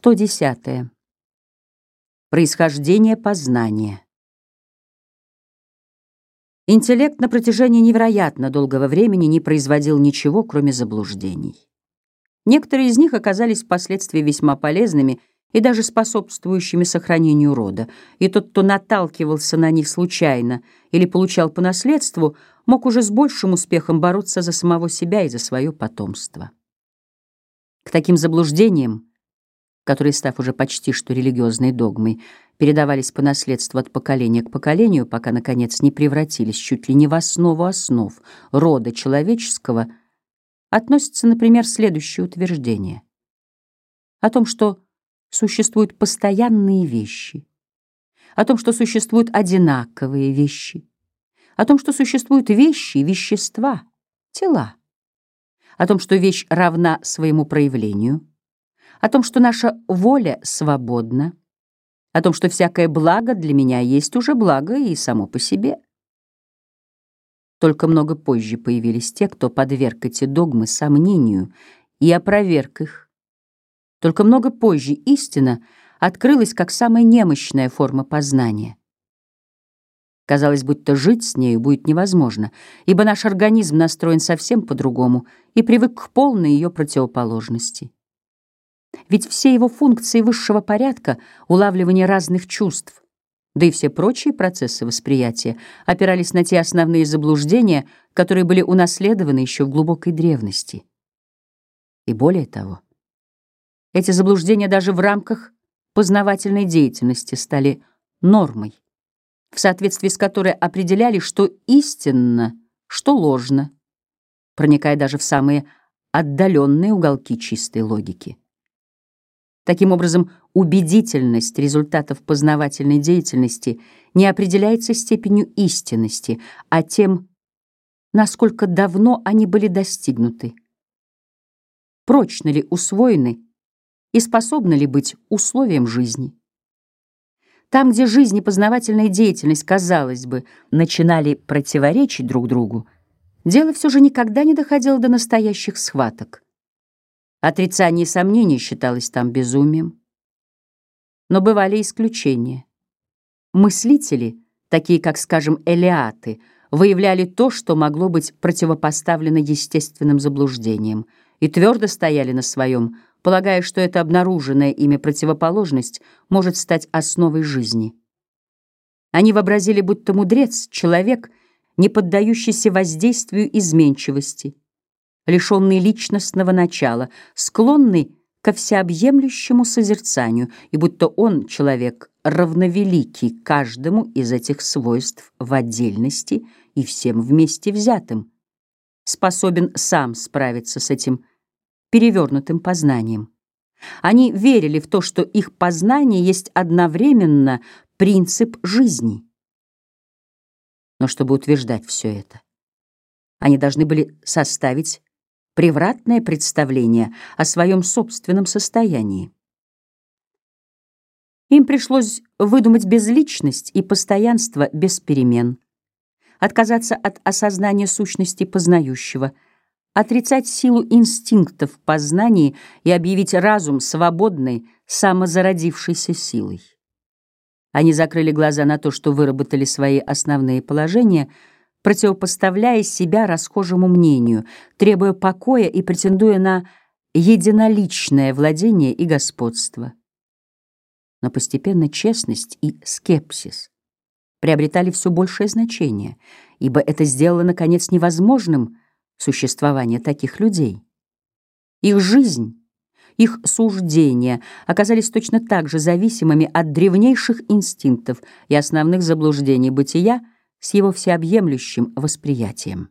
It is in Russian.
110. Происхождение познания. Интеллект на протяжении невероятно долгого времени не производил ничего, кроме заблуждений. Некоторые из них оказались впоследствии весьма полезными и даже способствующими сохранению рода, и тот, кто наталкивался на них случайно или получал по наследству, мог уже с большим успехом бороться за самого себя и за свое потомство. К таким заблуждениям которые, став уже почти что религиозной догмой, передавались по наследству от поколения к поколению, пока, наконец, не превратились чуть ли не в основу основ рода человеческого, относится, например, следующее утверждение о том, что существуют постоянные вещи, о том, что существуют одинаковые вещи, о том, что существуют вещи, вещества, тела, о том, что вещь равна своему проявлению — о том, что наша воля свободна, о том, что всякое благо для меня есть уже благо и само по себе. Только много позже появились те, кто подверг эти догмы сомнению и опроверг их. Только много позже истина открылась как самая немощная форма познания. Казалось, будто жить с нею будет невозможно, ибо наш организм настроен совсем по-другому и привык к полной ее противоположности. Ведь все его функции высшего порядка, улавливание разных чувств, да и все прочие процессы восприятия опирались на те основные заблуждения, которые были унаследованы еще в глубокой древности. И более того, эти заблуждения даже в рамках познавательной деятельности стали нормой, в соответствии с которой определяли, что истинно, что ложно, проникая даже в самые отдаленные уголки чистой логики. Таким образом, убедительность результатов познавательной деятельности не определяется степенью истинности, а тем, насколько давно они были достигнуты, прочно ли усвоены и способны ли быть условием жизни. Там, где жизнь и познавательная деятельность, казалось бы, начинали противоречить друг другу, дело все же никогда не доходило до настоящих схваток. Отрицание сомнений считалось там безумием. Но бывали исключения. Мыслители, такие как, скажем, элиаты, выявляли то, что могло быть противопоставлено естественным заблуждениям, и твердо стояли на своем, полагая, что эта обнаруженная ими противоположность может стать основой жизни. Они вообразили, будто мудрец — человек, не поддающийся воздействию изменчивости — лишенный личностного начала, склонный ко всеобъемлющему созерцанию, и будто он, человек, равновеликий каждому из этих свойств в отдельности и всем вместе взятым, способен сам справиться с этим перевернутым познанием. Они верили в то, что их познание есть одновременно принцип жизни. Но чтобы утверждать все это, они должны были составить превратное представление о своем собственном состоянии. Им пришлось выдумать безличность и постоянство без перемен, отказаться от осознания сущности познающего, отрицать силу инстинктов в и объявить разум свободной, самозародившейся силой. Они закрыли глаза на то, что выработали свои основные положения — противопоставляя себя расхожему мнению, требуя покоя и претендуя на единоличное владение и господство. Но постепенно честность и скепсис приобретали все большее значение, ибо это сделало, наконец, невозможным существование таких людей. Их жизнь, их суждения оказались точно так же зависимыми от древнейших инстинктов и основных заблуждений бытия, с его всеобъемлющим восприятием.